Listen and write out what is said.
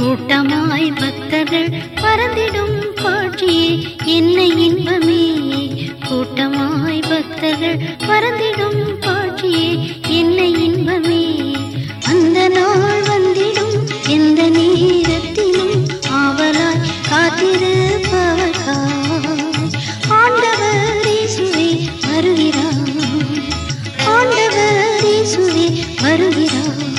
கூட்டமாய் பக்தர்கள் பறந்திடும் காட்சியே என்னை இன்பமே. கூட்டமாய் பக்தர்கள் பறந்திடும் காட்சியே என்னை இன்பமே. அந்த நாள் வந்திடும் எந்த நேரத்திலும் ஆவலாய் காத்திருப்பவர்கள் ஆண்டவரே சுவே வருகிறார். ஆண்டவரே சுவே வருகிறார்.